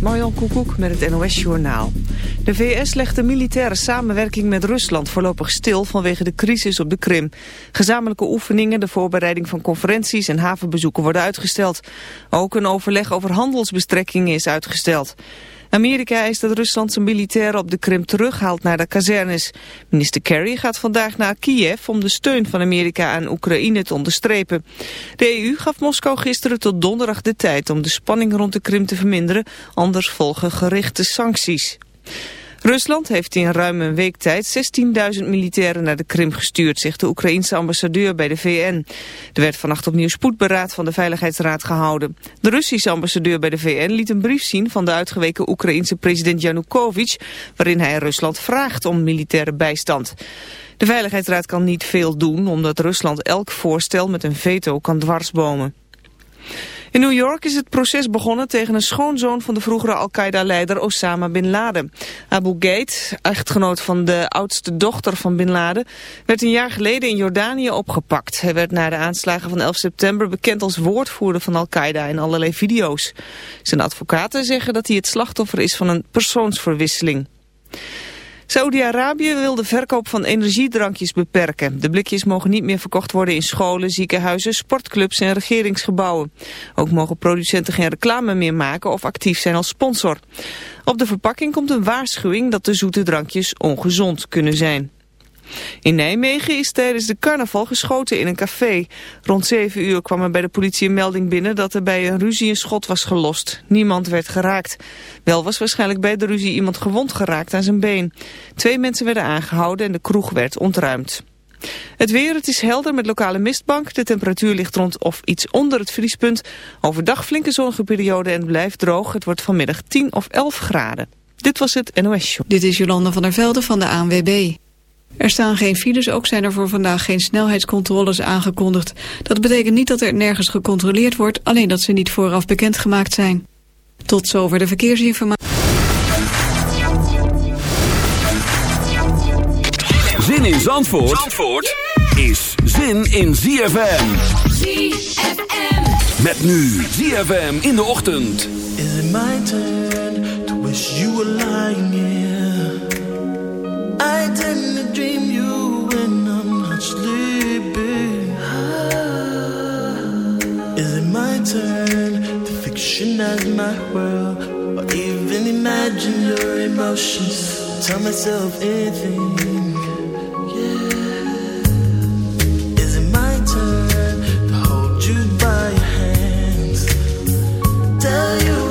Marjan Koekoek met het NOS-journaal. De VS legt de militaire samenwerking met Rusland voorlopig stil vanwege de crisis op de Krim. Gezamenlijke oefeningen, de voorbereiding van conferenties en havenbezoeken worden uitgesteld. Ook een overleg over handelsbestrekkingen is uitgesteld. Amerika eist dat Rusland zijn militairen op de Krim terughaalt naar de kazernes. Minister Kerry gaat vandaag naar Kiev om de steun van Amerika aan Oekraïne te onderstrepen. De EU gaf Moskou gisteren tot donderdag de tijd om de spanning rond de Krim te verminderen, anders volgen gerichte sancties. Rusland heeft in ruim een week tijd 16.000 militairen naar de Krim gestuurd, zegt de Oekraïense ambassadeur bij de VN. Er werd vannacht opnieuw spoedberaad van de Veiligheidsraad gehouden. De Russische ambassadeur bij de VN liet een brief zien van de uitgeweken Oekraïense president Yanukovych, waarin hij Rusland vraagt om militaire bijstand. De Veiligheidsraad kan niet veel doen, omdat Rusland elk voorstel met een veto kan dwarsbomen. In New York is het proces begonnen tegen een schoonzoon van de vroegere Al-Qaeda-leider Osama Bin Laden. Abu Ghait, echtgenoot van de oudste dochter van Bin Laden, werd een jaar geleden in Jordanië opgepakt. Hij werd na de aanslagen van 11 september bekend als woordvoerder van Al-Qaeda in allerlei video's. Zijn advocaten zeggen dat hij het slachtoffer is van een persoonsverwisseling. Saudi-Arabië wil de verkoop van energiedrankjes beperken. De blikjes mogen niet meer verkocht worden in scholen, ziekenhuizen, sportclubs en regeringsgebouwen. Ook mogen producenten geen reclame meer maken of actief zijn als sponsor. Op de verpakking komt een waarschuwing dat de zoete drankjes ongezond kunnen zijn. In Nijmegen is tijdens de carnaval geschoten in een café. Rond 7 uur kwam er bij de politie een melding binnen dat er bij een ruzie een schot was gelost. Niemand werd geraakt. Wel was waarschijnlijk bij de ruzie iemand gewond geraakt aan zijn been. Twee mensen werden aangehouden en de kroeg werd ontruimd. Het weer, het is helder met lokale mistbank. De temperatuur ligt rond of iets onder het vriespunt. Overdag flinke zonnige periode en het blijft droog. Het wordt vanmiddag 10 of 11 graden. Dit was het NOS Show. Dit is Jolanda van der Velde van de ANWB. Er staan geen files, ook zijn er voor vandaag geen snelheidscontroles aangekondigd. Dat betekent niet dat er nergens gecontroleerd wordt, alleen dat ze niet vooraf bekendgemaakt zijn. Tot zover de verkeersinformatie. Zin in Zandvoort, Zandvoort is zin in ZFM. ZFM. Met nu ZFM in de ochtend. Is it my turn to wish you were lying here? I tend Turn to fictionize my world or even imagine your emotions? Tell myself anything. Yeah. Is it my turn to hold you by your hands? Tell you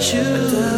choose.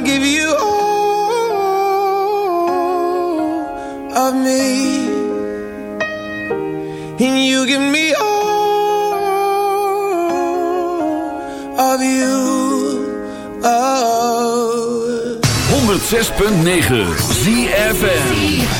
give you of me. You give me all of you. 106.9 ZFN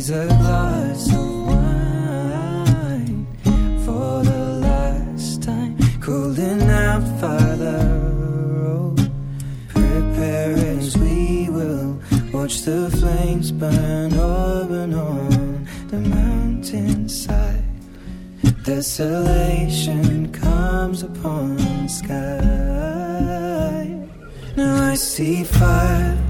Raise a glass of wine for the last time. Cooling out, Father. Oh, prepare as we will watch the flames burn open on the mountainside. Desolation comes upon the sky. Now I see fire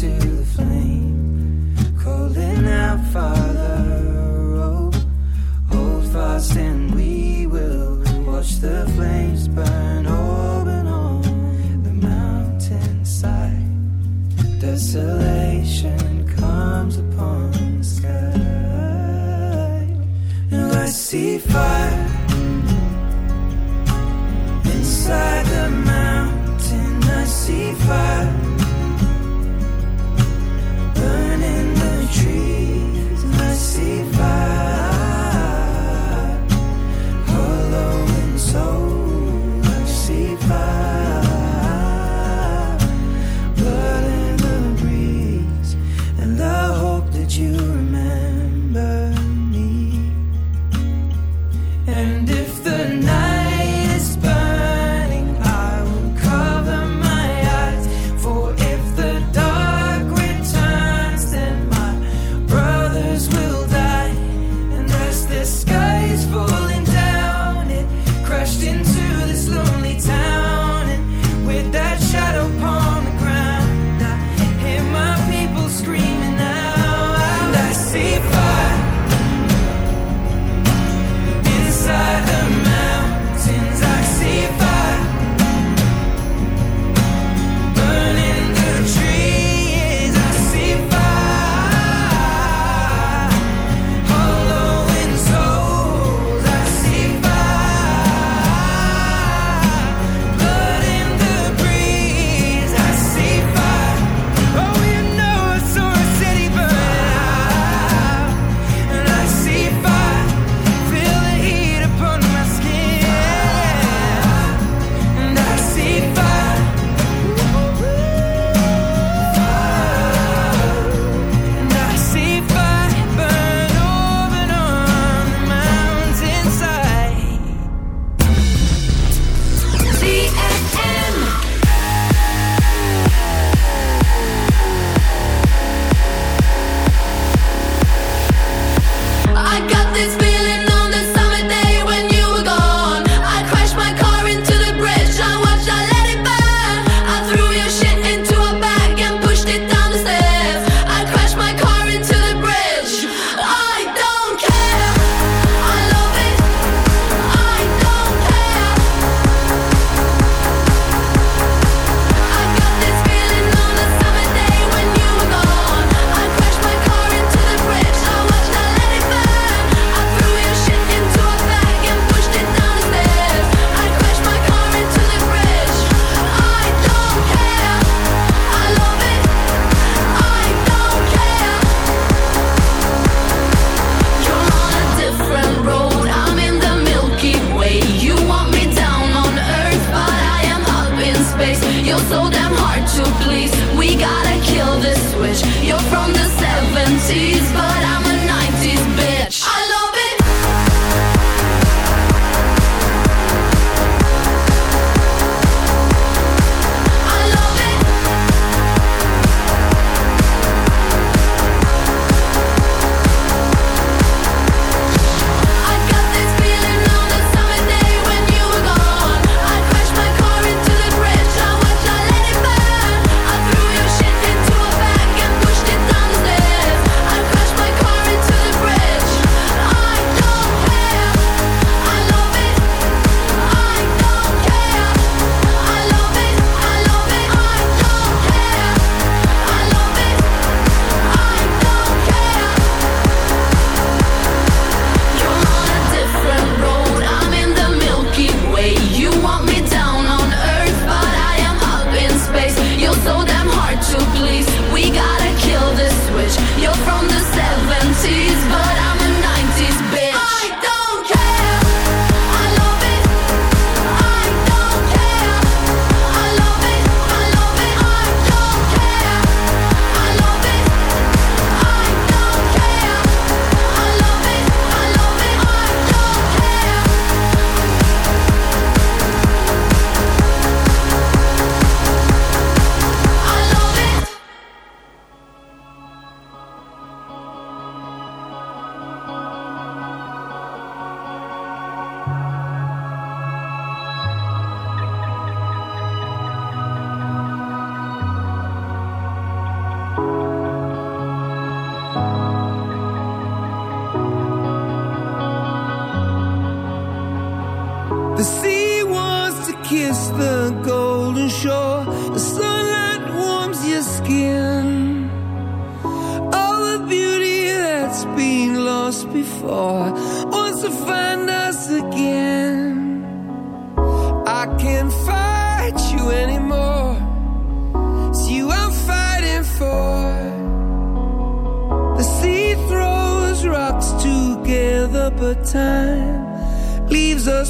to the flame. Calling out, Father, oh, hold fast, and we will watch the flames burn open on the mountainside. Desolation comes upon the sky. Now I see fire inside the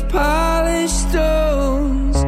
polished stones.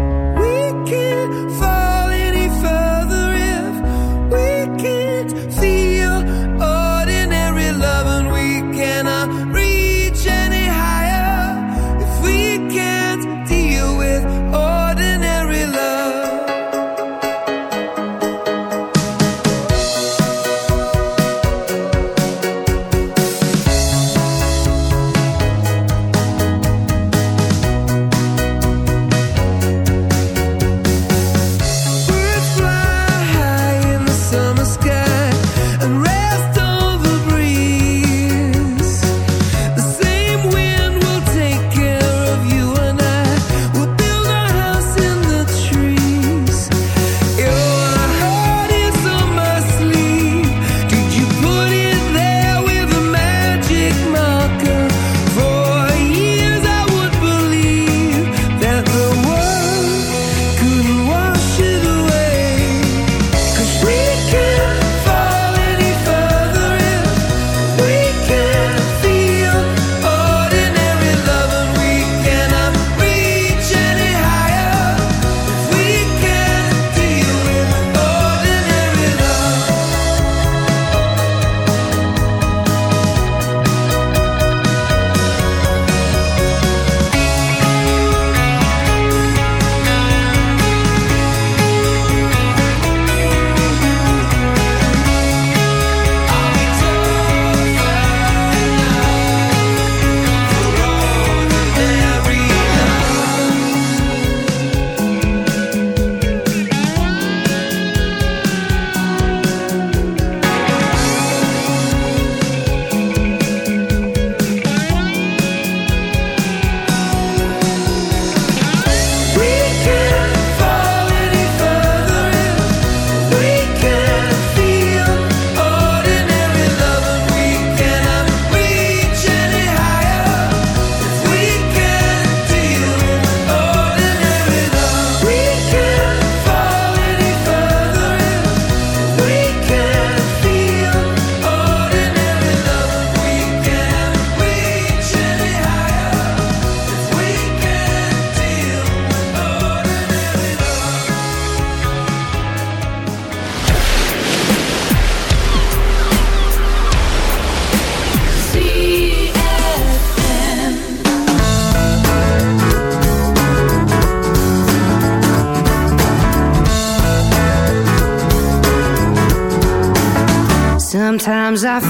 Sometimes I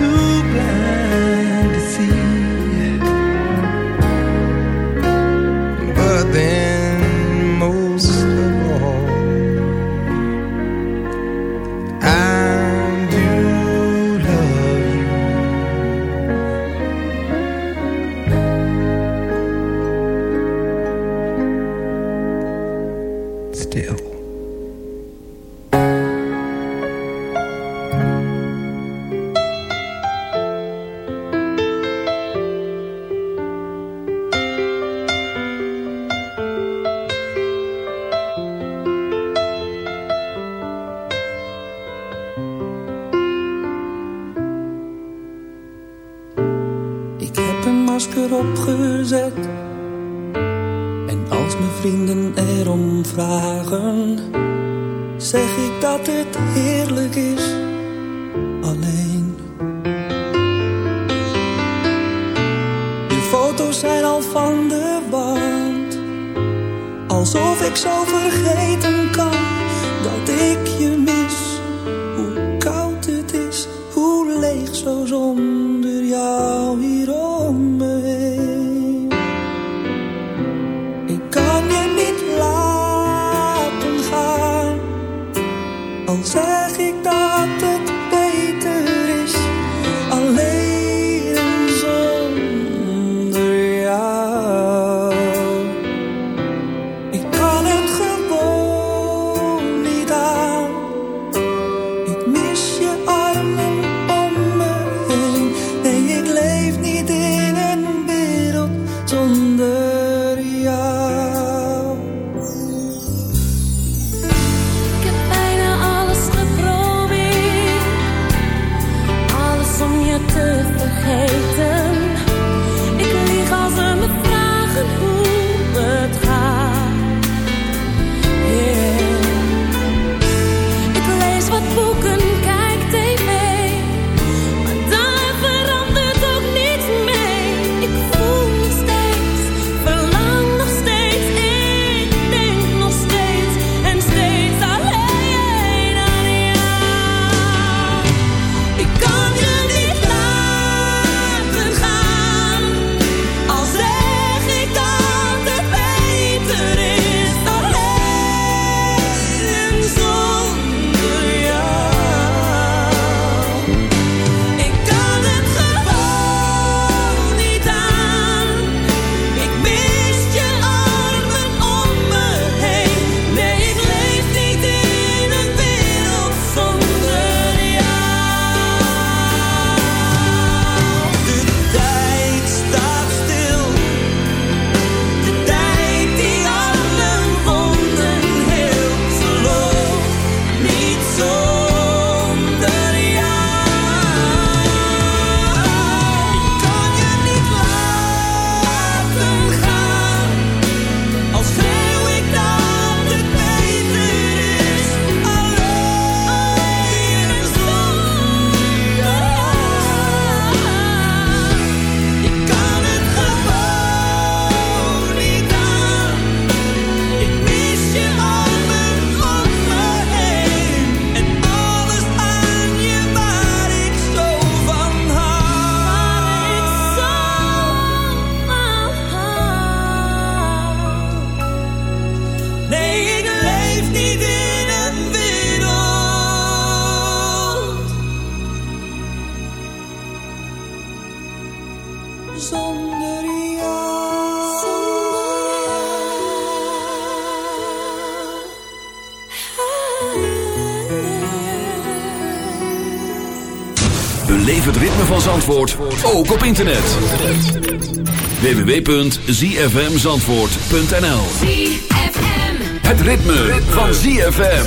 We Zandvoort ook op internet. www.zfmzandvoort.nl Het ritme, ritme. van ZFM.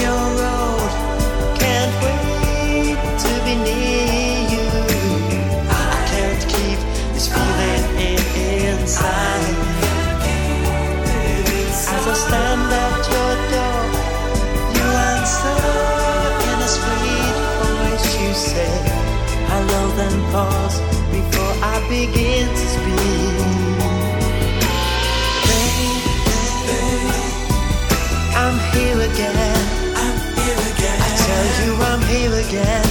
pause before I begin to speak. Baby, I'm here again. I'm here again. I tell you I'm here again.